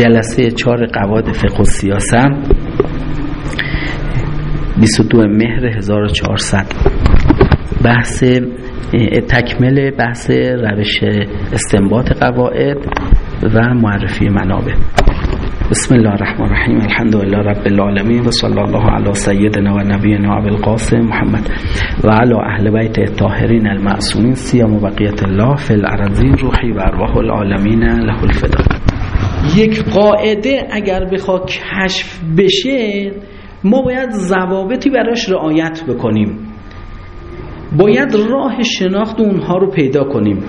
جلسه چهار قواعد فقه و سیاست 22 مهر 1400 بحث تکمل بحث روش استنباط قواعد و معرفی منابع. بسم الله الرحمن الرحیم. الحمد لله رب العالمین و صلی الله علی سیدنا و نبینا ابو القاسم محمد و علی اهل بیت الطاهرین المعصومین. سیام و بقیت الله فی الارضین روحی و ارواح العالمین له الفدا یک قاعده اگر بخواد کشف بشه ما باید ضوابطی براش رعایت بکنیم. باید راه شناخت اونها رو پیدا کنیم.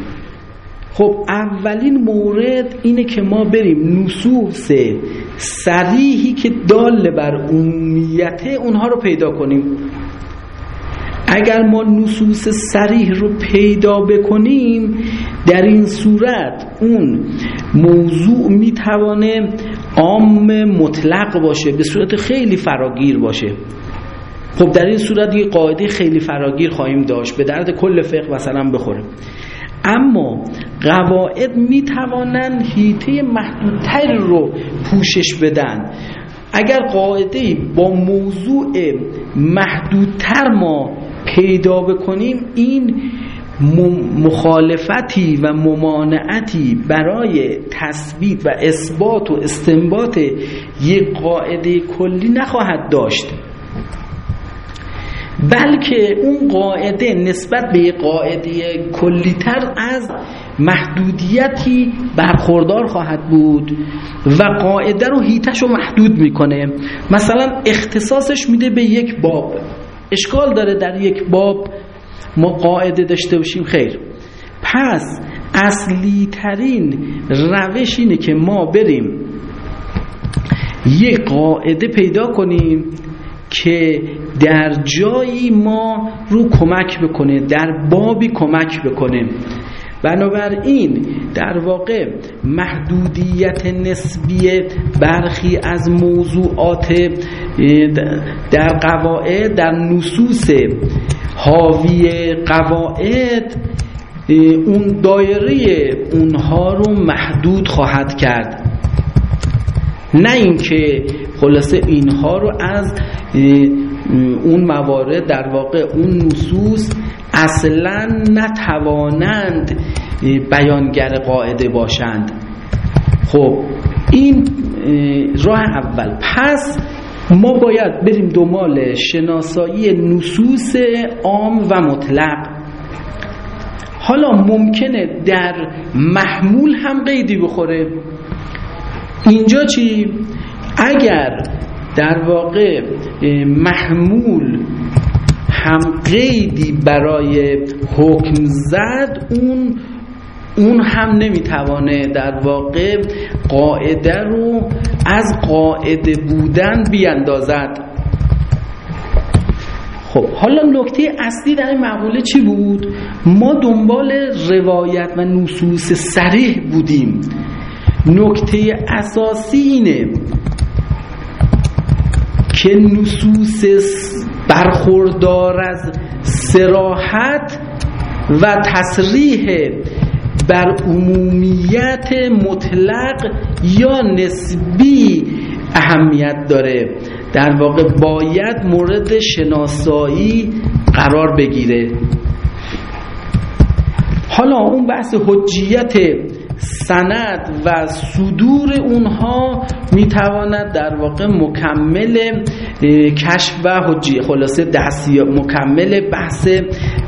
خب اولین مورد اینه که ما بریم نصوص صریحی که دال بر عمومیت اونها رو پیدا کنیم. اگر ما نصوص سریح رو پیدا بکنیم در این صورت اون موضوع می‌توانه عام مطلق باشه به صورت خیلی فراگیر باشه. خب در این صورت یه قاعده خیلی فراگیر خواهیم داشت به درد کل فقه مثلا بخوره. اما قواعد می‌توانند هیته محدودتر رو پوشش بدن. اگر قاعده با موضوع محدودتر ما پیدا بکنیم این مخالفتی و ممانعتی برای تثبیت و اثبات و استنباط یک قاعده کلی نخواهد داشت. بلکه اون قاعده نسبت به یک قاعده کلیتر از محدودیتی برخوردار خواهد بود و قاعده رو هیتش رو محدود می‌کنه. مثلا اختصاصش میده به یک باب. اشکال داره در یک باب ما قاعده داشته باشیم. خیر. پس اصلی ترین روش اینه که ما بریم یک قاعده پیدا کنیم که در جایی ما رو کمک بکنه در بابی کمک بکنه. بنابراین در واقع محدودیت نسبی برخی از موضوعات در قواعد در نصوص حاوی قواعد اون دایره اونها رو محدود خواهد کرد. نه اینکه خلاصه اینها رو از اون موارد در واقع اون نصوص اصلا نتوانند بیانگر قاعده باشند. خب این راه اول. پس ما باید بریم دنبال شناسایی نصوص عام و مطلق. حالا ممکنه در محمول هم قیدی بخوره. اینجا چی؟ اگر در واقع محمول هم قیدی برای حکم زد اون اون هم نمی‌توانه در واقع قاعده رو از قاعده بودن بیاندازد خب حالا نکته اصلی در این مقوله چی بود؟ ما دنبال روایت و نصوص سریح بودیم نکته اساسی اینه که نصوص برخوردار از سراحت و تصریح بر عمومیت مطلق یا نسبی اهمیت داره. در واقع باید مورد شناسایی قرار بگیره. حالا اون بحث حجیت سند و صدور اونها می‌تواند در واقع مکمل کشف و حجیه خلاصه دستی مکمل بحث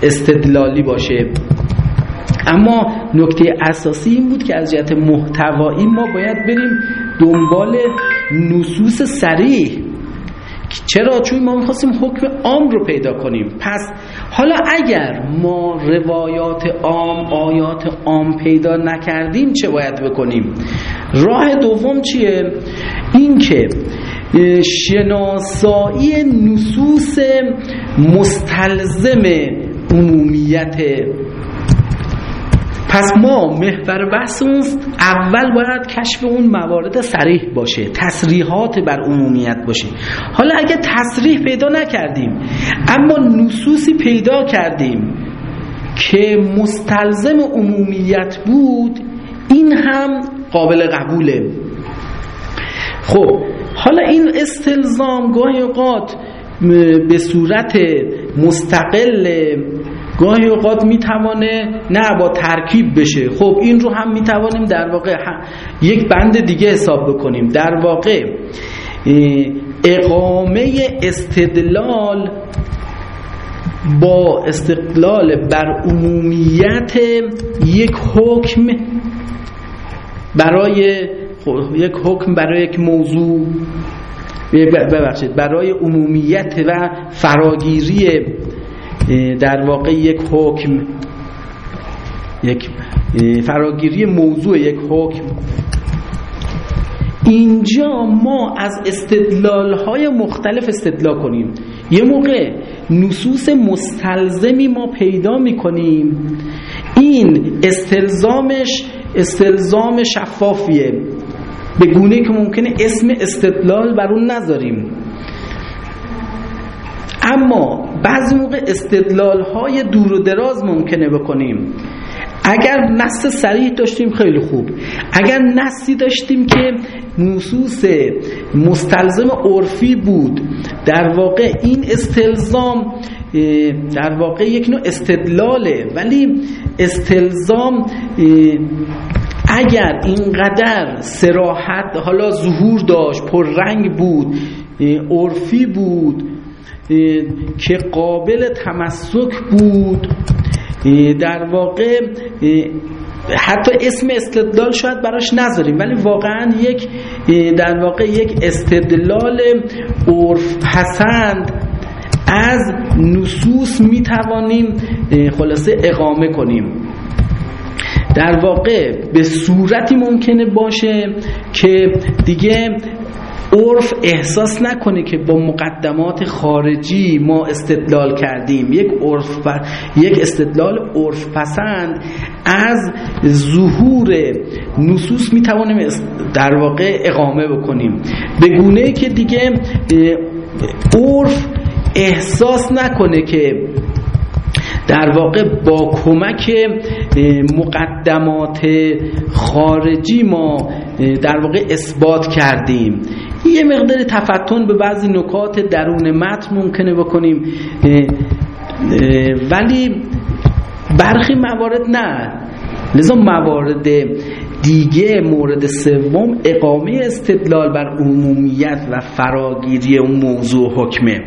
استدلالی باشه. اما نکته اساسی این بود که از جهت محتوایی ما باید بریم دنبال نصوص سریح چرا؟ چون ما می‌خواستیم حکم عام رو پیدا کنیم پس حالا اگر ما روایات عام آیات عام پیدا نکردیم چه باید بکنیم راه دوم چیه؟ این که شناسایی نصوص مستلزم عمومیت پس ما محور بحثمون اول باید کشف اون موارد سریح باشه تصریحات بر عمومیت باشه. حالا اگه تصریح پیدا نکردیم اما نصوصی پیدا کردیم که مستلزم عمومیت بود این هم قابل قبوله. خب حالا این استلزام گاهی اوقات به صورت مستقل گاهی اوقات می‌توانه نه با ترکیب بشه. خب این رو هم می‌توانیم در واقع یک بند دیگه حساب بکنیم. در واقع اقامه استدلال با استقلال بر عمومیت یک حکم برای یک حکم برای یک موضوع ببخشید برای عمومیت و فراگیری در واقع یک حکم یک فراگیری موضوع یک حکم. اینجا ما از استدلال های مختلف استدلال کنیم. یه موقع نصوص مستلزمی ما پیدا می‌کنیم. این استلزامش استلزام شفافیه. به گونه که ممکنه اسم استدلال بر اون نذاریم. اما بعضی موقع استدلال های دور و دراز ممکنه بکنیم. اگر نص سریح داشتیم خیلی خوب. اگر نصی داشتیم که نصوص مستلزم عرفی بود در واقع این استلزام در واقع یک نوع استدلاله ولی استلزام اگر اینقدر سراحت حالا ظهور داشت پررنگ بود عرفی بود که قابل تمسک بود. در واقع حتی اسم استدلال شاید براش نذاریم ولی واقعا یک در واقع یک استدلال عرف پسند از نصوص می‌توانیم خلاصه اقامه کنیم. در واقع به صورتی ممکنه باشه که دیگه عرف احساس نکنه که با مقدمات خارجی ما استدلال کردیم. یک عرف یک استدلال عرف پسند از ظهور نصوص می توانیم در واقع اقامه بکنیم. به گونه که دیگه عرف احساس نکنه که در واقع با کمک مقدمات خارجی ما در واقع اثبات کردیم. یه مقدار تفتن به بعضی نکات درون متن ممکنه بکنیم. ولی برخی موارد نه. لذا موارد دیگه مورد سوم اقامه استدلال بر عمومیت و فراگیری اون موضوع حکمه.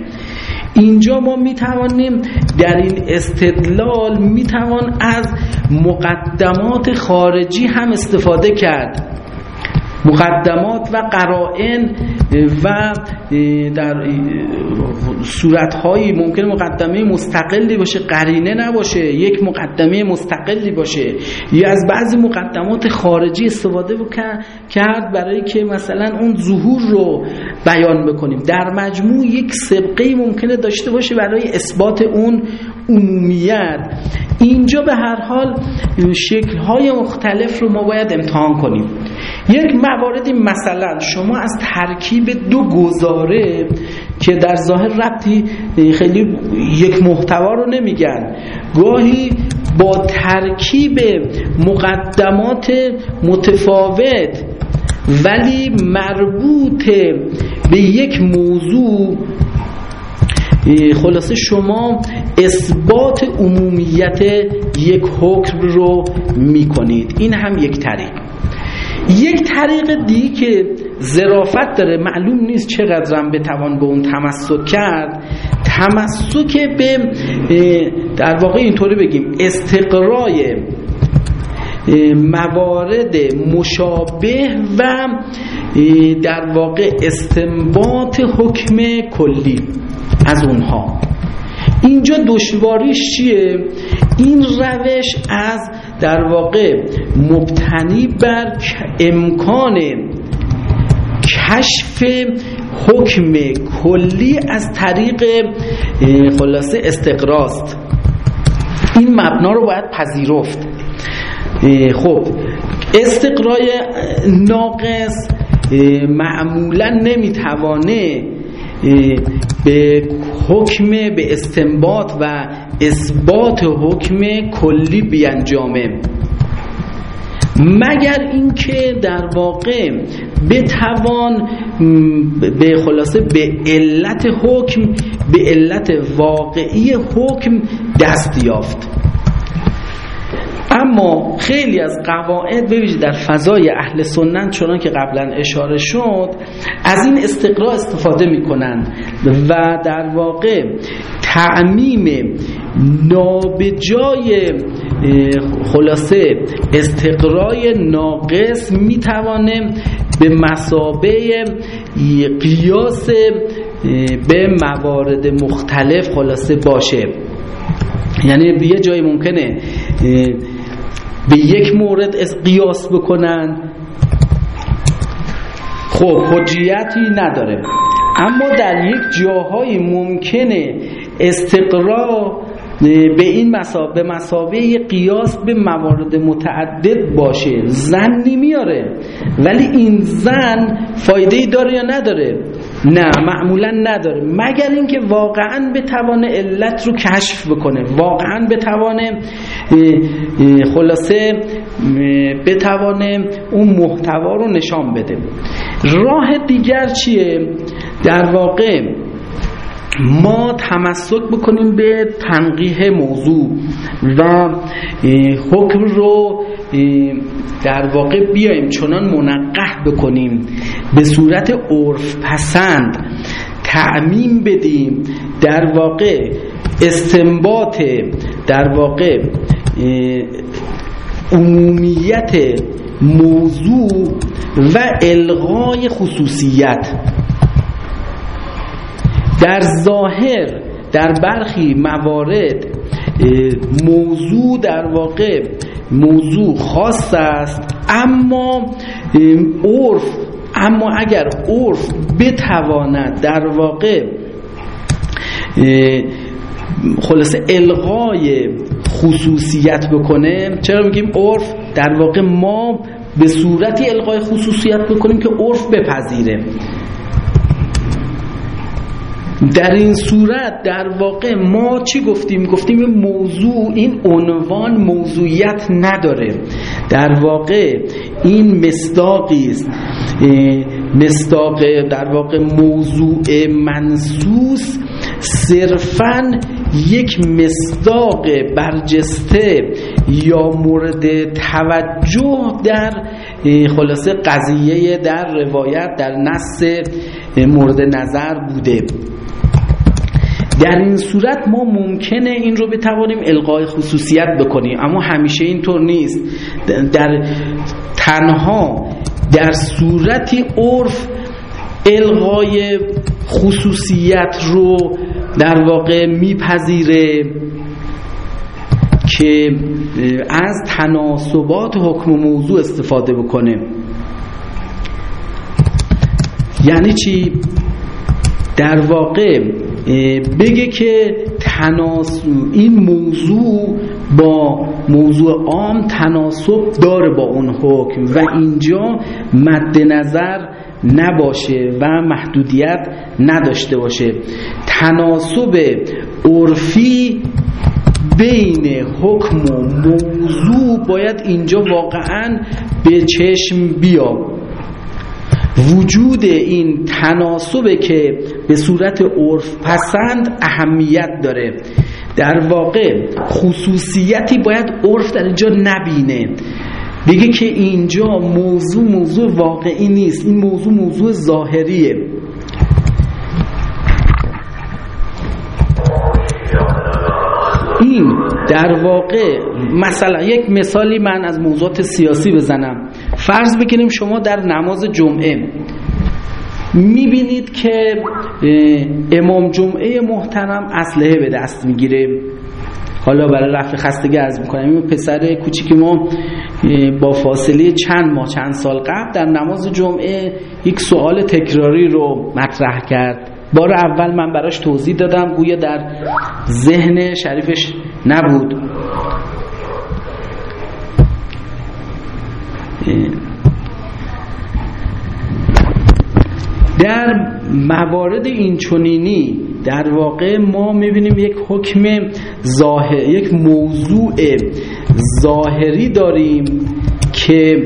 اینجا ما می توانیم در این استدلال می توان از مقدمات خارجی هم استفاده کرد. مقدمات و قرائن و در صورتهایی ممکن مقدمه مستقلی باشه قرینه نباشه یک مقدمه مستقلی باشه. یا از بعضی مقدمات خارجی استفاده کرد برای که مثلا اون ظهور رو بیان بکنیم. در مجموع یک سبقه ممکنه داشته باشه برای اثبات اون عمومیت. اینجا به هر حال شکلهای مختلف رو ما باید امتحان کنیم. یک مواردی مثلا شما از ترکیب دو گزاره که در ظاهر ربطی خیلی یک محتوا رو نمیگن گاهی با ترکیب مقدمات متفاوت ولی مربوط به یک موضوع خلاصه شما اثبات عمومیت یک حکم رو می‌کنید. این هم یک طریق. یک طریق دیگه که زرافت داره معلوم نیست چقدرم بتوان به اون تمسک کرد. تمسک به در واقع اینطوری بگیم استقرای موارد مشابه و در واقع استنباط حکم کلی. از اونها. اینجا دشواریش چیه؟ این روش از در واقع مبتنی بر امکان کشف حکم کلی از طریق خلاصه استقراست این مبنا رو باید پذیرفت. خب استقرای ناقص معمولا نمی‌توانه به حکم به استنباط و اثبات حکم کلی بیانجامه. مگر اینکه در واقع بتوان به خلاصه به علت حکم به علت واقعی حکم دست یافت؟ اما خیلی از قواعد ببینید در فضای اهل سنت چنان که قبلا اشاره شد از این استقرا استفاده می‌کنن و در واقع تعمیم نابجای خلاصه استقرای ناقص می‌توانه به مسابه قیاس به موارد مختلف خلاصه باشه. یعنی یه جایی ممکنه به یک مورد قیاس بکنن. خب حجیتی نداره. اما در یک جاهای ممکنه استقرا به این مسابه به مسابه قیاس به موارد متعدد باشه. زن نمیاره ولی این زن فایده ای داره یا نداره؟ نه معمولا نداره. مگر اینکه واقعا بتوانه علت رو کشف بکنه. واقعا بتوانه خلاصه بتوانه اون محتوا رو نشان بده. راه دیگر چیه؟ در واقع ما تمسک بکنیم به تنقیح موضوع و حکم رو در واقع بیایم چنان منقح بکنیم به صورت عرف پسند تعمیم بدیم در واقع استنباط در واقع عمومیت موضوع و الغای خصوصیت. در ظاهر در برخی موارد موضوع در واقع موضوع خاص است اما عرف اما اگر عرف بتواند در واقع خلاصه الغای خصوصیت بکنه چرا میگیم عرف؟ در واقع ما به صورتی الغای خصوصیت بکنیم که عرف بپذیره. در این صورت در واقع ما چی گفتیم؟ گفتیم موضوع این عنوان موضوعیت نداره. در واقع این مصداقی است. مصداق در واقع موضوع منسوس صرفا یک مصداق برجسته یا مورد توجه در خلاصه قضیه در روایت در نص مورد نظر بوده. در این صورت ما ممکنه این رو بتوانیم القای خصوصیت بکنیم اما همیشه اینطور نیست. در تنها در صورتی عرف القای خصوصیت رو در واقع میپذیره که از تناسبات حکم موضوع استفاده بکنه یعنی چی؟ در واقع بگه که تناسب این موضوع با موضوع عام تناسب داره با اون حکم و اینجا مد نظر نباشه و محدودیت نداشته باشه. تناسب عرفی بین حکم و موضوع باید اینجا واقعا به چشم بیاد وجود این تناسبه که به صورت عرف پسند اهمیت داره. در واقع خصوصیتی باید عرف در اینجا نبینه. بگه که اینجا موضوع موضوع واقعی نیست. این موضوع موضوع ظاهریه. این در واقع مثلا یک مثالی من از موضوعات سیاسی بزنم. فرض بکنیم شما در نماز جمعه می‌بینید که امام جمعه محترم اسلحه به دست می‌گیره. حالا برای رفع خستگی از می‌کنم. این پسر کوچیک ما با فاصله چند ماه چند سال قبل در نماز جمعه یک سوال تکراری رو مطرح کرد. بار اول من براش توضیح دادم. گویا در ذهن شریفش نبود. در موارد اینچنینی در واقع ما می‌بینیم یک حکم ظاهر یک موضوع ظاهری داریم که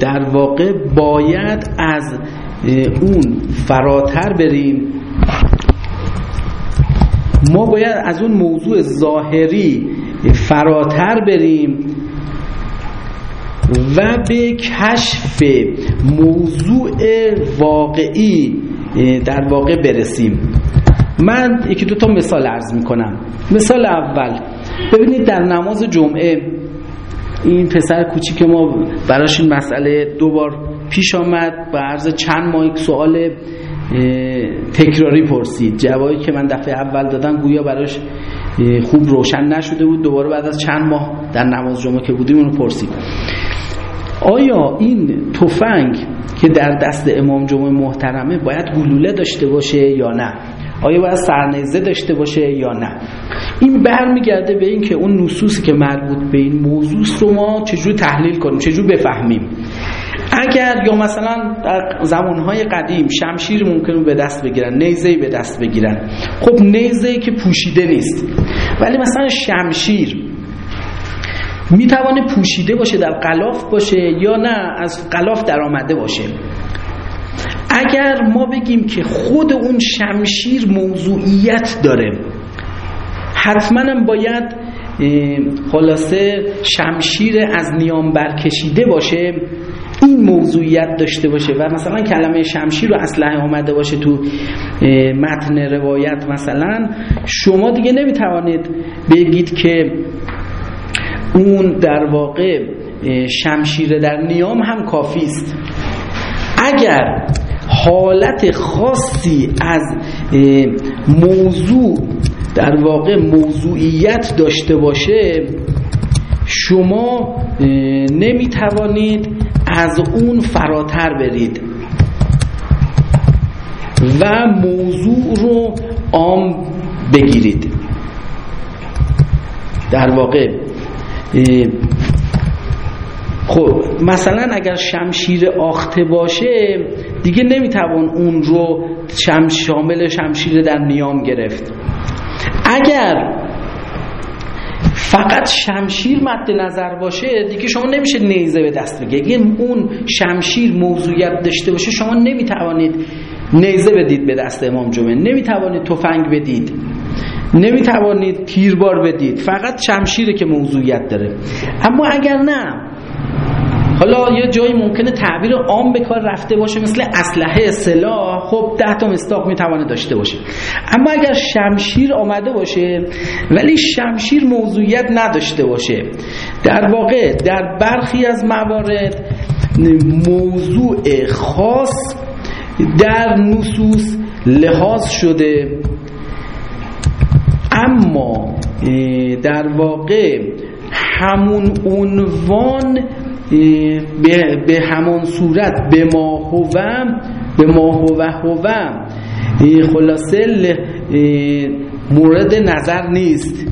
در واقع باید از اون فراتر بریم. ما باید از اون موضوع ظاهری فراتر بریم و به کشف موضوع واقعی در واقع برسیم. من یکی دو تا مثال عرض می‌کنم. مثال اول ببینید در نماز جمعه این پسر کوچیک ما براش این مسئله دوبار پیش آمد و عرض چند ماه یک سوال تکراری پرسید. جوابی که من دفعه اول دادم گویا براش خوب روشن نشده بود. دوباره بعد از چند ماه در نماز جمعه که بودیم اونو پرسید. آیا این تفنگ که در دست امام جمعه محترمه باید گلوله داشته باشه یا نه؟ آیا باید سرنیزه داشته باشه یا نه؟ این برمیگرده به این که اون نصوصی که مربوط به این موضوع رو ما چجور تحلیل کنیم چجور بفهمیم؟ اگر یا مثلا در زمانهای قدیم شمشیر ممکنه به دست بگیرن نیزه به دست بگیرن. خب نیزه که پوشیده نیست. ولی مثلا شمشیر می‌توانه پوشیده باشه در قلاف باشه یا نه از قلاف در آمده باشه. اگر ما بگیم که خود اون شمشیر موضوعیت داره حتما باید خلاصه شمشیر از نیام برکشیده باشه این موضوعیت داشته باشه و مثلا کلمه شمشیر رو اسلحه آمده باشه تو متن روایت مثلا. شما دیگه نمی‌توانید بگید که اون در واقع شمشیر در نیام هم کافی است. اگر حالت خاصی از موضوع در واقع موضوعیت داشته باشه شما نمی توانید از اون فراتر برید. و موضوع رو عام بگیرید. در واقع خب مثلا اگر شمشیر آخته باشه دیگه نمی‌توان اون رو شامل شمشیر در نیام گرفت. اگر فقط شمشیر مد نظر باشه دیگه شما نمیشه نیزه به دست بگه اون شمشیر موضوعیت داشته باشه شما نمی‌توانید نیزه بدید به دست امام جمعه. نمی‌توانید تفنگ بدید. نمی‌توانید تیربار بدید. فقط شمشیره که موضوعیت داره. اما اگر نه حالا یه جایی ممکنه تعبیر عام به کار رفته باشه مثل اسلحه سلاح خب ده تا مستاق می‌توانه داشته باشه. اما اگر شمشیر آمده باشه ولی شمشیر موضوعیت نداشته باشه. در واقع در برخی از موارد موضوع خاص در نصوص لحاظ شده اما در واقع همون عنوان به همان صورت به ما هوم به ما هو هوم خلاصه مورد نظر نیست.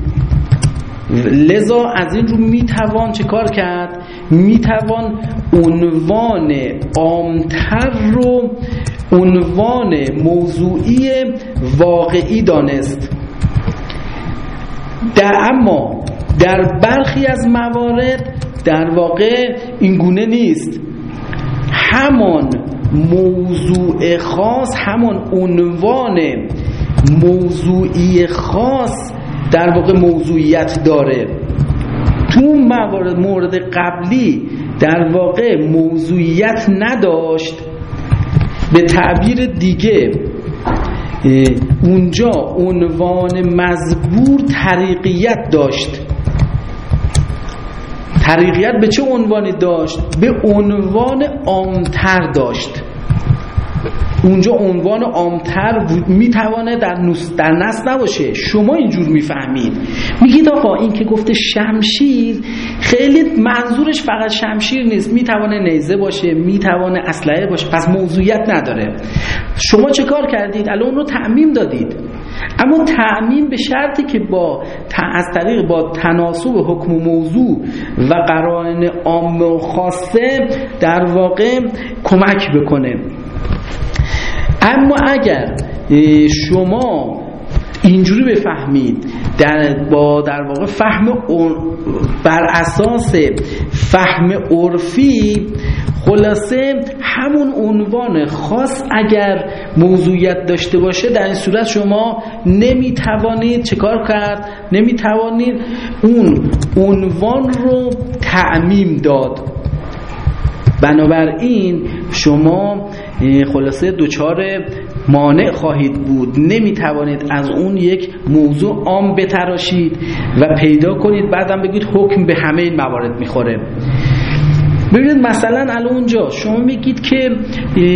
لذا از این رو می‌توان چه کار کرد؟ می‌توان عنوان عامتر رو عنوان موضوعی واقعی دانست. در اما در برخی از موارد در واقع این گونه نیست. همان موضوع خاص همان عنوان موضوعی خاص در واقع موضوعیت داره. تو موارد مورد قبلی در واقع موضوعیت نداشت. به تعبیر دیگه اونجا عنوان مزبور طریقیت داشت طریقیت به چه عنوانی داشت؟ به عنوان عامتر داشت اونجا عنوان عامتر می‌توانه در نص در نص نباشه. شما اینجور می‌فهمید. میگید آقا این که گفته شمشیر خیلی منظورش فقط شمشیر نیست. می‌توانه نیزه باشه می‌توانه اسلحه باشه. پس موضوعیت نداره. شما چه کار کردید؟ الان رو تعمیم دادید. اما تعمیم به شرطی که با از طریق با تناسب حکم و موضوع و قرائن عام و خاصه در واقع کمک بکنه. اما اگر شما اینجوری بفهمید در با در واقع فهم بر اساس فهم عرفی خلاصه همون عنوان خاص اگر موضوعیت داشته باشه در این صورت شما نمی‌توانید چکار کرد؟ نمی‌توانید اون عنوان رو تعمیم داد. بنابراین شما خلاصه دوچار مانع خواهید بود. نمی‌توانید از اون یک موضوع عام بتراشید و پیدا کنید. بعدم بگید حکم به همه این موارد می‌خوره. ببینید مثلا الان اونجا شما میگید که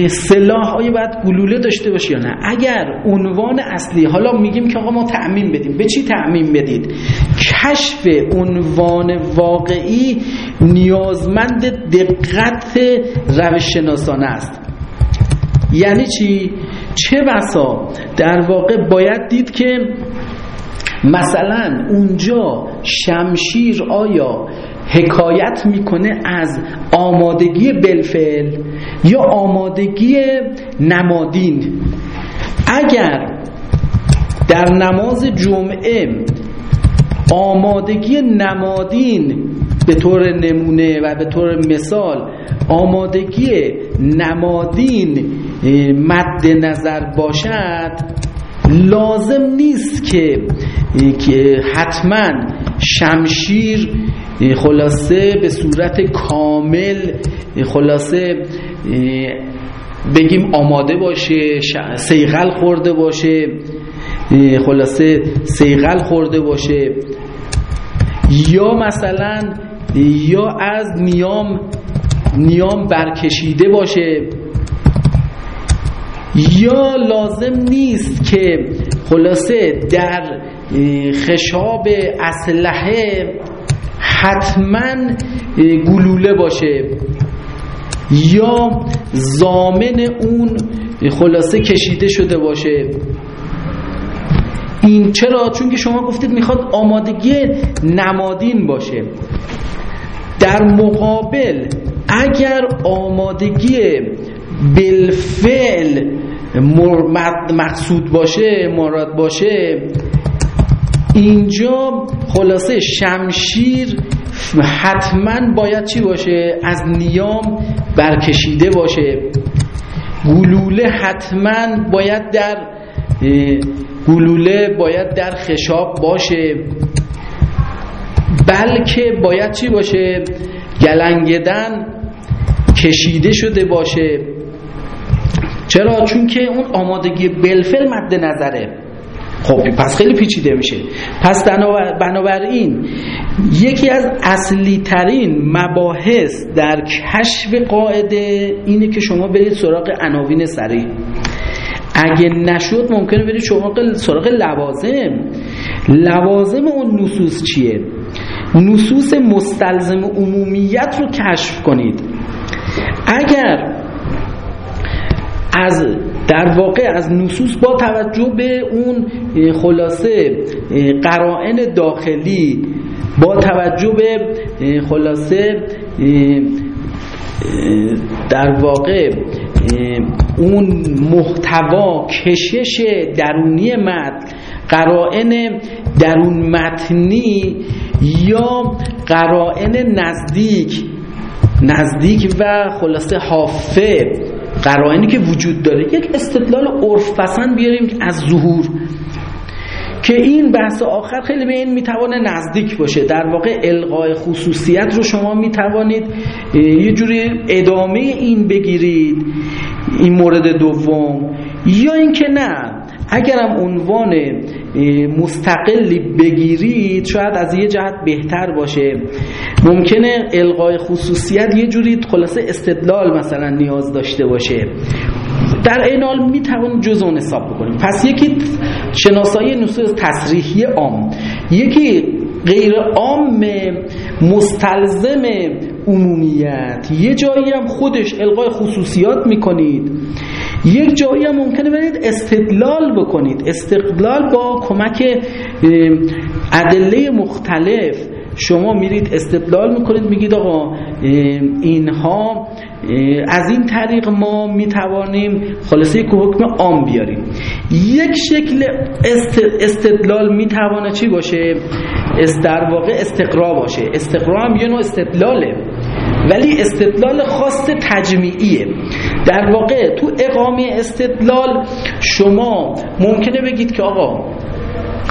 سلاح آیا باید گلوله داشته باشه یا نه. اگر عنوان اصلی حالا میگیم که آقا ما تعمین بدیم. به چی تعمین بدید؟ کشف عنوان واقعی نیازمند دقت روش شناسانه است. یعنی چی؟ چه بسا؟ در واقع باید دید که مثلا اونجا شمشیر آیا حکایت می‌کنه از آمادگی بلفل یا آمادگی نمادین؟ اگر در نماز جمعه آمادگی نمادین به طور نمونه و به طور مثال آمادگی نمادین مد نظر باشد لازم نیست که حتما شمشیر خلاصه به صورت کامل خلاصه بگیم آماده باشه سیغل خورده باشه خلاصه سیغل خورده باشه. یا مثلا یا از نیام نیام برکشیده باشه. یا لازم نیست که خلاصه در خشاب اسلحه حتما گلوله باشه. یا زامن اون خلاصه کشیده شده باشه. این چرا؟ چون که شما گفتید می‌خواد آمادگی نمادین باشه. در مقابل اگر آمادگی بالفعل مقصود باشه مراد باشه. اینجا خلاصه شمشیر حتما باید چی باشه؟ از نیام برکشیده باشه. گلوله حتما باید در گلوله باید در خشاب باشه. بلکه باید چی باشه؟ گلنگدن کشیده شده باشه. چرا؟ چون که اون آمادگی بلفل مد نظره. خب پس خیلی پیچیده میشه. پس بنابراین یکی از اصلی ترین مباحث در کشف قاعده اینه که شما برید سراغ عناوین سریع. اگه نشد ممکنه برید شما سراغ لوازم. لوازم اون نصوص چیه؟ نصوص مستلزم عمومیت رو کشف کنید. اگر از در واقع از نصوص با توجه به اون خلاصه قرائن داخلی با توجه به خلاصه در واقع اون محتوا کشش درونی متن قرائن درون متنی یا قرائن نزدیک نزدیک و خلاصه حافه قرائنی که وجود داره یک استدلال عرف پسند بیاریم از ظهور که این بحث آخر خیلی به این می‌توانه نزدیک باشه. در واقع القای خصوصیت رو شما می‌توانید یه جوری ادامه این بگیرید این مورد دوم. یا اینکه نه اگرم عنوان مستقلی بگیرید شاید از یه جهت بهتر باشه. ممکنه القای خصوصیت یه جوری خلاصه استدلال مثلا نیاز داشته باشه. در این حال می توان جز اون حساب بکنیم. پس یکی شناسایی نصوص تصریحی عام. یکی غیر عام مستلزم عمومیت. یه جایی هم خودش القای خصوصیات می‌کنید. یک جایی هم ممکنه برید استدلال بکنید. استدلال با کمک ادله مختلف. شما میرید استدلال می‌کنید میگید آقا اینها از این طریق ما می‌توانیم خلاصه یک حکم عام بیاریم. یک شکل استدلال می‌توانه چی باشه؟ در واقع استقرا باشه. استقرا هم یه نوع استدلاله. ولی استدلال خاص تجمیعیه. در واقع تو اقامه استدلال شما ممکنه بگید که آقا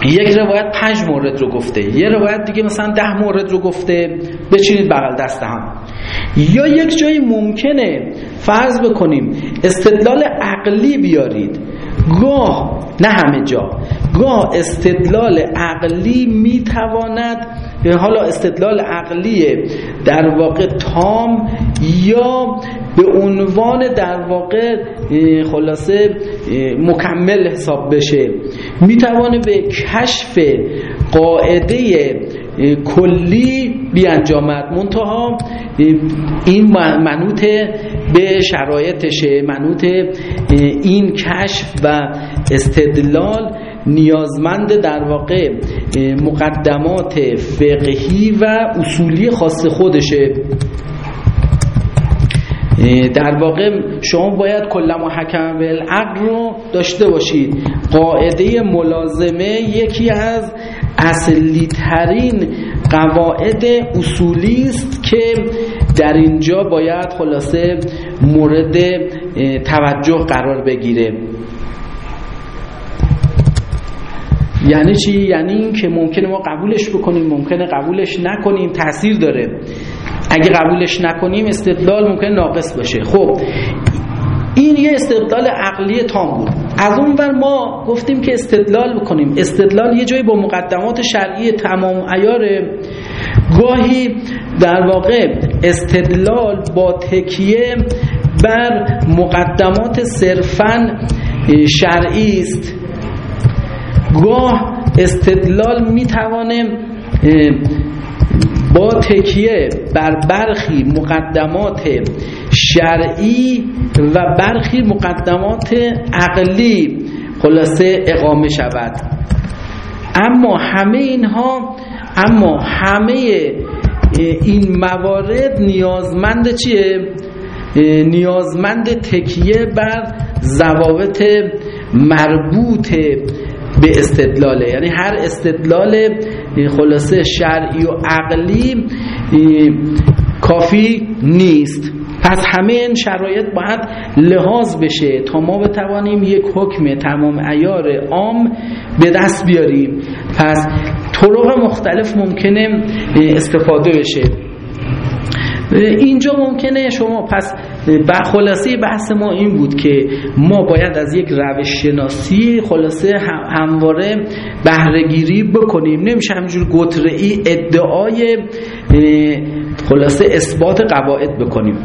یک روایت پنج مورد رو گفته یه روایت دیگه مثلا ده مورد رو گفته بچینید بغل دست هم. یا یک جایی ممکنه فرض بکنیم استدلال عقلی بیارید. گاه نه همه جا. گاه استدلال عقلی می‌تواند حالا استدلال عقلی در واقع تام یا به عنوان در واقع خلاصه مکمل حساب بشه. می‌توانه به کشف قاعده کلی بیانجامد. منتها این منوط به شرایطشه منوط این کشف و استدلال نیازمند در واقع مقدمات فقهی و اصولی خاص خودشه. در واقع شما باید کلم و حکم بالعقل رو داشته باشید. قاعده ملازمه یکی از اصلی ترین قواعد اصولی است که در اینجا باید خلاصه مورد توجه قرار بگیره. یعنی چی؟ یعنی این که ممکنه ما قبولش بکنیم ممکنه قبولش نکنیم تاثیر داره. اگه قبولش نکنیم استدلال ممکنه ناقص باشه. خب این یه استدلال عقلی تام بود. از اون ور ما گفتیم که استدلال بکنیم. استدلال یه جایی با مقدمات شرعی تمام ایاره گاهی در واقع استدلال با تکیه بر مقدمات صرفا شرعی است. گاه استدلال می‌توانه با تکیه بر برخی مقدمات شرعی و برخی مقدمات عقلی خلاصه اقامه شود اما همه اینها اما همه این موارد نیازمند چیه؟ نیازمند تکیه بر ضوابط مربوط به استدلاله یعنی هر استدلال خلاصه شرعی و عقلی کافی نیست. پس همه این شرایط باید لحاظ بشه. تا ما بتوانیم یک حکم تمام ایار عام به دست بیاریم. پس طرق مختلف ممکنه استفاده بشه. اینجا ممکنه شما پس خلاصه بحث ما این بود که ما باید از یک روش شناسی خلاصه همواره بهرهگیری بکنیم. نمیشه همینجور گتره‌ای ادعای خلاصه اثبات قواعد بکنیم.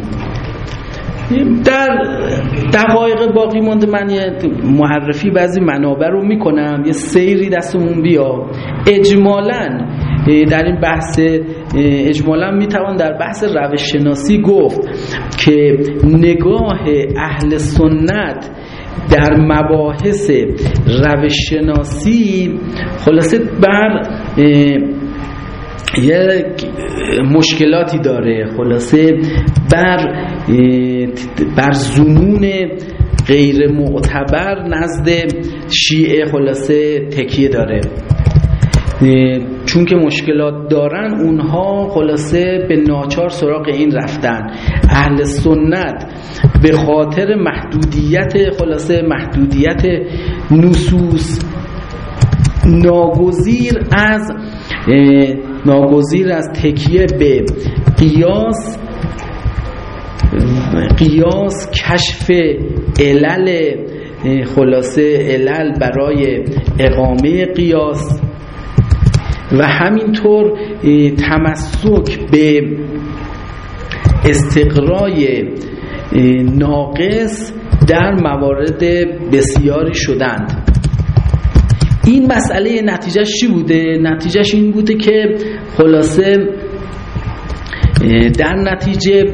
در دقایق باقی مونده من یه معرفی بعضی منابع رو می‌کنم یه سیری دستمون بیا اجمالا در این بحث اجمالا می‌توان در بحث روش شناسی گفت که نگاه اهل سنت در مباحث روش شناسی خلاصه بر یک مشکلاتی داره خلاصه بر بر زنون غیر معتبر نزد شیعه خلاصه تکیه داره. چون که مشکلات دارن اونها خلاصه به ناچار سراغ این رفتن. اهل سنت به خاطر محدودیت خلاصه محدودیت نصوص ناگزیر از ناگزیر از تکیه به قیاس قیاس کشف علل خلاصه علل برای اقامه قیاس. و همینطور تمسک به استقرای ناقص در موارد بسیاری شدند این مسئله نتیجهش چی بوده؟ نتیجهش این بوده که خلاصه در نتیجه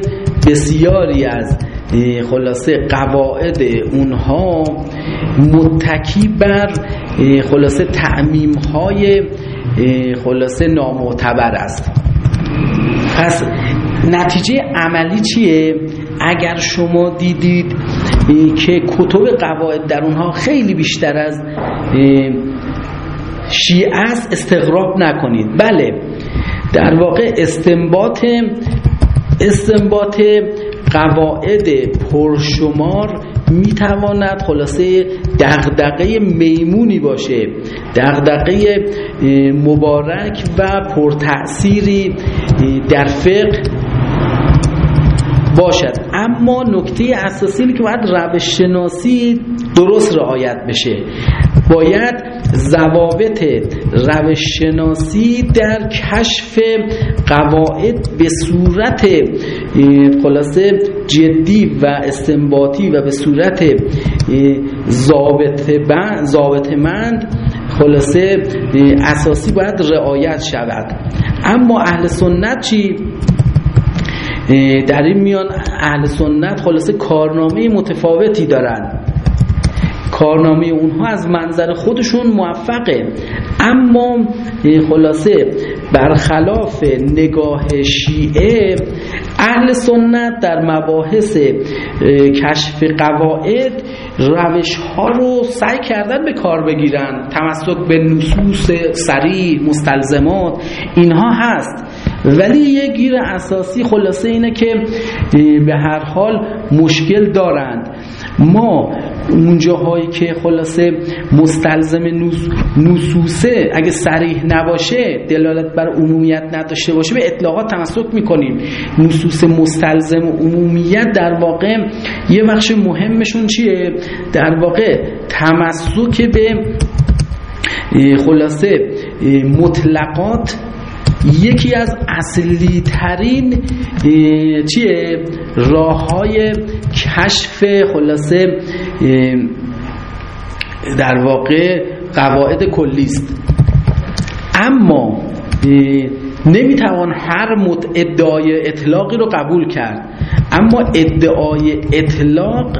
بسیاری از خلاصه قواعد اونها متکی بر خلاصه تعمیم های خلاصه نامعتبر است. پس نتیجه عملی چیه؟ اگر شما دیدید که کتب قواعد در اونها خیلی بیشتر از شیعه است استغراب نکنید. بله در واقع استنباط استنباط قواعد پرشمار می‌تواند خلاصه دغدغه میمونی باشه. دغدغه مبارک و پرتأثیری در فقه باشد. اما نکته اساسی که باید روش شناسی درست رعایت بشه. باید ضوابط روش شناسی در کشف قواعد به صورت خلاصه جدی و استنباطی و به صورت ضابط مند خلاصه اساسی باید رعایت شود. اما اهل سنت چی؟ در این میان اهل سنت خلاصه کارنامه متفاوتی دارن. کارنامه اونها از منظر خودشون موفقه. اما خلاصه برخلاف نگاه شیعه اهل سنت در مباحث کشف قواعد روش ها رو سعی کردن به کار بگیرن. تمسک به نصوص سریع مستلزمات اینها هست. ولی یه گیر اساسی خلاصه اینه که به هر حال مشکل دارند. ما اونجاهایی که خلاصه مستلزم نصوصه اگه سریح نباشه دلالت بر عمومیت نداشته باشه به اطلاقات تمسک می‌کنیم. نصوص مستلزم عمومیت در واقع یه بخش مهمشون چیه؟ در واقع تمسک به خلاصه مطلقات یکی از اصلی ترین چیه؟ راه های کشف خلاصه در واقع قواعد کلیست اما نمی‌توان هر ادعای اطلاقی رو قبول کرد. اما ادعای اطلاق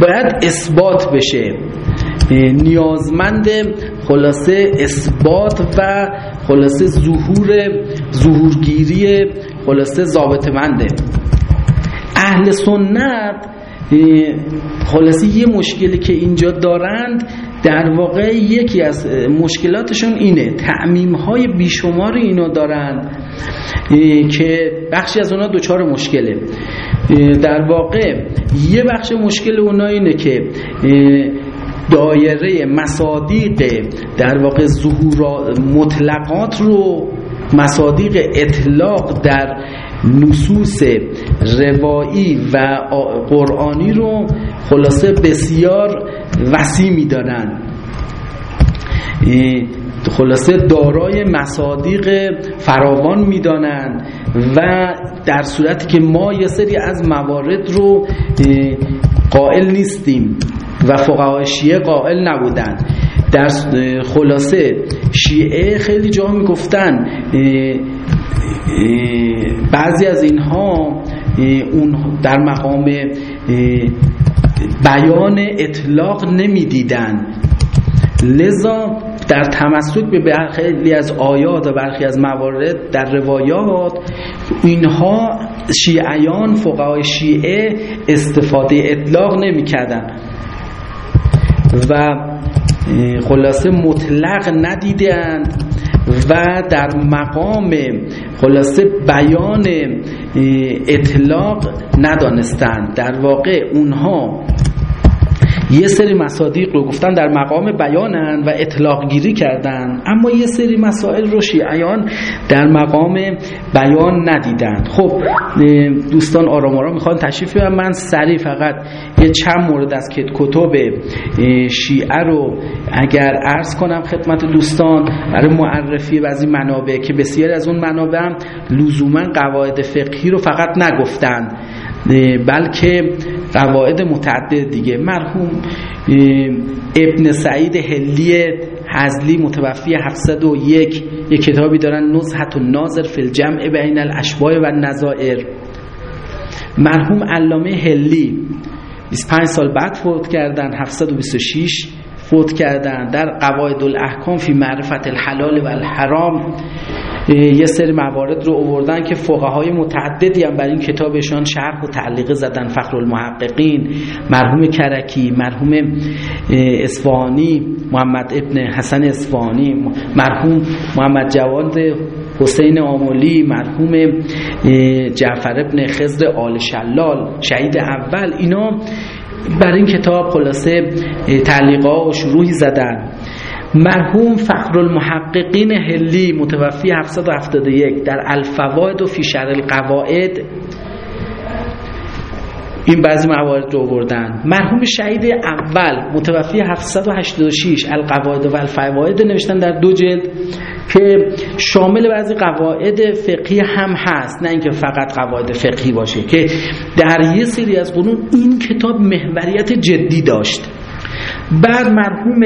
باید اثبات بشه. نیازمند خلاصه اثبات و خلاصه ظهور ظهورگیری خلاصه ضابط منده. اهل سنت خلاصه یه مشکلی که اینجا دارند در واقع یکی از مشکلاتشون اینه. تعمیم های بیشمار اینا دارند که بخشی از اونا دوچار مشکله. در واقع یه بخش مشکل اونا اینه که دایره مصادیق در واقع ظهور مطلقات رو مصادیق اطلاق در نصوص روایی و قرآنی رو خلاصه بسیار وسیع می‌دانند. خلاصه دارای مصادیق فراوان می‌دانند و در صورتی که ما یه سری از موارد رو قائل نیستیم. و فقهای شیعه قائل نبودن در خلاصه شیعه خیلی جا می‌گفتن بعضی از اینها اون در مقام بیان اطلاق نمی‌دیدن. لذا در تمسک به خیلی از آیات و برخی از موارد در روایات اینها شیعیان فقهای شیعه استفاده اطلاق نمی‌کردن. و خلاصه مطلق ندیدند و در مقام خلاصه بیان اطلاق ندانستند. در واقع اونها یه سری مصادیق رو گفتن در مقام بیانن و اطلاق گیری کردن. اما یه سری مسائل رو شیعیان در مقام بیان ندیدن خب دوستان آرام آرام می‌خوان تشریف بیارم من سریع فقط یه چند مورد از کتب شیعه رو اگر عرض کنم خدمت دوستان برای معرفی بعضی منابع که بسیاری از اون منابع هم لزوما قواعد فقهی رو فقط نگفتند. بلکه قواعد متعدد دیگه. مرحوم ابن سعید هلی حزلی متوفی 701 یک کتابی دارن نزحت و ناظر فی الجمع بین الاشباه و نظائر مرحوم علامه هلی 25 سال بعد فوت کردن 726 فوت کردن در قواعد الاحکام فی معرفت الحلال و الحرام. یه سری موارد رو آوردن که های متعددی هم بر این کتابشان شرح و تعلیق زدن. فخر المحققین مرحوم کرکی مرحوم اصفهانی محمد ابن حسن اصفهانی مرحوم محمد جواد حسین آمولی مرحوم جعفر ابن خضر آل شلال شهید اول. اینا بر این کتاب خلاصه تعلیقا و شروعی زدن. مرحوم فخر المحققین هلی متوفی 771 در الفواید و فی القواعد. این بعضی موارد رو آوردن. مرحوم شهید اول متوفی 786 القواعد و الفواید نوشتن در دو جلد که شامل بعضی قواعد فقهی هم هست نه اینکه فقط قواعد فقهی باشه که در یه سری از قانون این کتاب محوریت جدی داشت. بعد مرحوم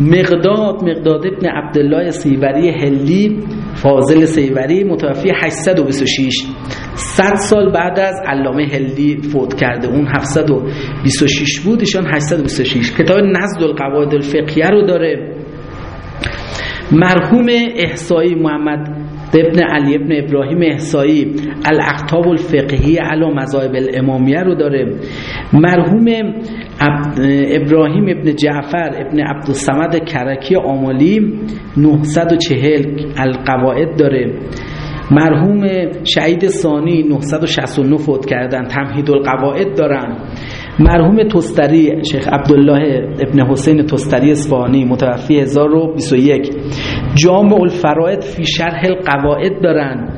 مقداد مقداد ابن عبدالله سیوری هلی فاضل سیوری متوفی 826 100 سال بعد از علامه هلی فوت کرده. اون 726 بود ایشان 826 کتاب نزد القواعد الفقهیه رو داره. مرحوم احسایی محمد ابن علی ابن ابراهیم احسایی الاقتاب الفقهی علی مذاهب الامامیه رو داره. مرحوم ابراهیم ابن جعفر ابن عبدالسمد کرکی آمالی 940 القواعد داره. مرحوم شهید ثانی 969 فوت کردن تمهید القواعد دارن. مرحوم توستری شیخ عبدالله ابن حسین توستری اصفهانی متوفی 1021 جامع الفرائد فی شرح القواعد دارن.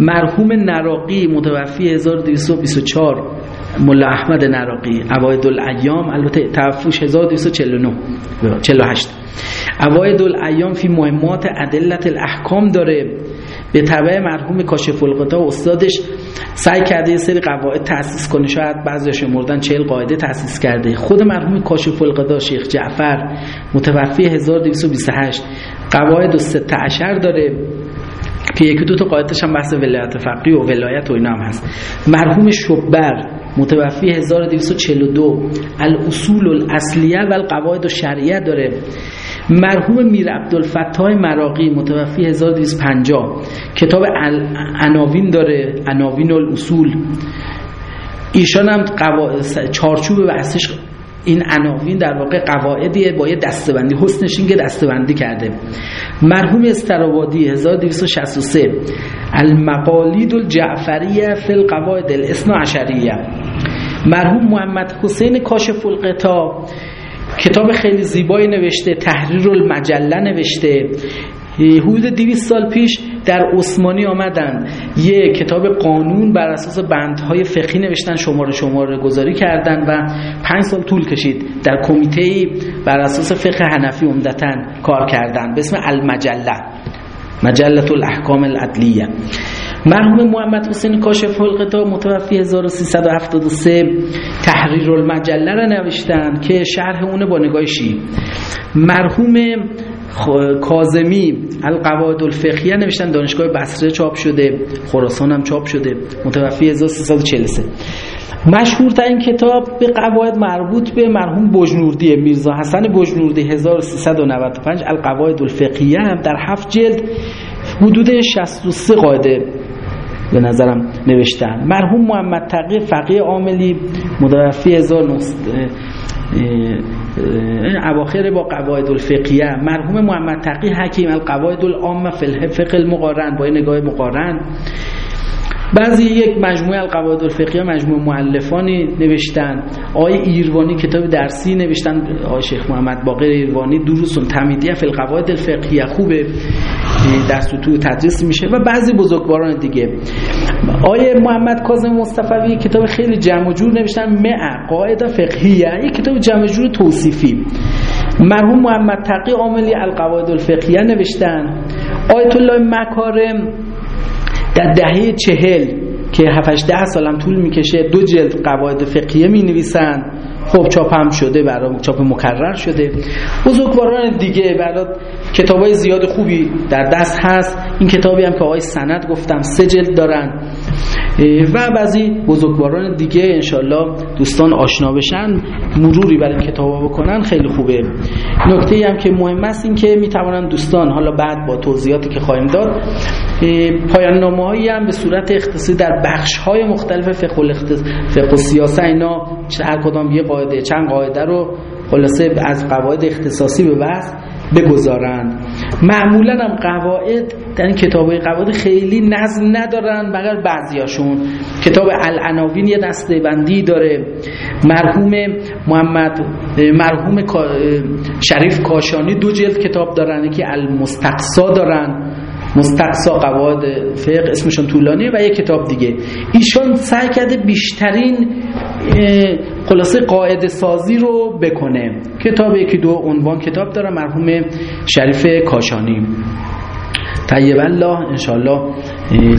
مرحوم نراقی متوفی 1224 ملا احمد نراقی عواید الایام البته توفوش 1249 48 عواید الایام فی مهمات عدلت الاحکام داره. به طبع مرحوم کاشف القطا استادش سعی کرده یه سری قواعد تأسیس کنه. شاید بعضیش مردن چهل قاعده تأسیس کرده. خود مرحوم کاشف القطا شیخ جعفر متوفی 1228 قواعد و سته عشر داره که یکی دو تا قاعدش هم بحث ولایت فقی و ولایت و اینا هم هست. مرحوم شبر متوفی 1242 الاصول الاصلیه و القواعد و شریعه داره. مرحوم میر عبدالفتاح مراقی متوفی 1250 کتاب عناوین داره عناوین الاصول. ایشان هم قوا... چارچوب بحثش این عناوین در واقع قواعدی با یه دستبندی حسنش این که دستبندی کرده. مرحوم استرابادی 1263 المقالید الجعفریه فی القواعد الاسنا عشریه مرحوم محمد حسین کاشف القطا کتاب خیلی زیبایی نوشته تحریر المجله نوشته حدود 200 سال پیش در عثمانی آمدن. یه کتاب قانون بر اساس بندهای فقهی نوشتن شماره شماره گذاری کردن و پنج سال طول کشید. در کمیته بر اساس فقه حنفی عمدتا کار کردن. به اسم المجله. مجلت الاحکام العدلیه. مرحوم محمد حسین کاشف القطا متوفی 1373 تحریر المجله را نوشتن که شرح اونه با نگاه شی مرحوم کازمی القواعد الفقهیه نوشتن دانشگاه بصره چاپ شده خراسان هم چاپ شده. متوفی 1343 مشهورترین کتاب به قواعد مربوط به مرحوم بجنوردی میرزا حسن بجنوردی 1395 القواعد الفقهیه هم در هفت جلد حدود 63 قاعده به نظرم نوشتن. مرحوم محمد تقی فقیه عاملی متوفی 1900 اواخر با قواعد الفقیه. مرحوم محمد تقی حکیم القواعد العامه فی الفقه المقارن با نگاه مقارن. بعضی یک مجموعه القواعد الفقهیه مجموعه مؤلفانی نوشتن. آقای ایروانی کتاب درسی نوشتن. آقای شیخ محمد باقر ایروانی دروسون تمیدیه فی القواعد الفقهیه خوبه در سطوح تدریس میشه. و بعضی بزرگواران دیگه. آقای محمد کاظم مصطفی کتاب خیلی جمع جور نوشتن. مع قاعده فقهیه. یک کتاب جمع جور توصیفی. مرحوم محمد تقی عاملی القواعد الفقهیه نوشتن. آیت الله مکارم. در دهه چهل که 7 ده سالم طول می‌کشه دو جلد قواعد فقهیه می نویسن خب چاپ هم شده برای چاپ مکرر شده. بزرگواران دیگه برای کتاب های زیاد خوبی در دست هست. این کتابی هم که آقای سند گفتم سه جلد دارن. و بعضی بزرگواران دیگه انشالله دوستان آشنا بشن مروری برای کتاب بکنن خیلی خوبه. نکته هم که مهم است این که می‌توانن دوستان حالا بعد با توضیحاتی که خواهیم داد پایان نامه هم به صورت اختصاصی در بخش های مختلف فقه, فقه و سیاست اینا هر کدام یه قاعده چند قاعده رو خلاصه از قواعد اختصاصی به بحث بگذارند. معمولا هم قواعد در این کتاب قواعد خیلی نظم ندارن مگر بعضیاشون. کتاب العناوین یه دسته بندی داره. مرحوم محمد مرحوم شریف کاشانی دو جلد کتاب دارن که المستقصا دارن. مستقصا قواعد فقه اسمشون طولانی و یک کتاب دیگه. ایشان سعی کرده بیشترین خلاصه قاعده سازی رو بکنه. کتاب یکی دو عنوان کتاب داره مرحوم شریف کاشانی. طیب الله انشالله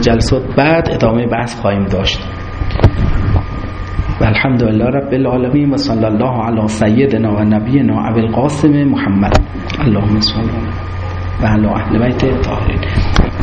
جلسات بعد ادامه بحث خواهیم داشت. و الحمدلله رب العالمین و صلی الله علی سیدنا و نبینا ابو القاسم محمد. اللهم صل مع لو إحنا ميتين طاهرين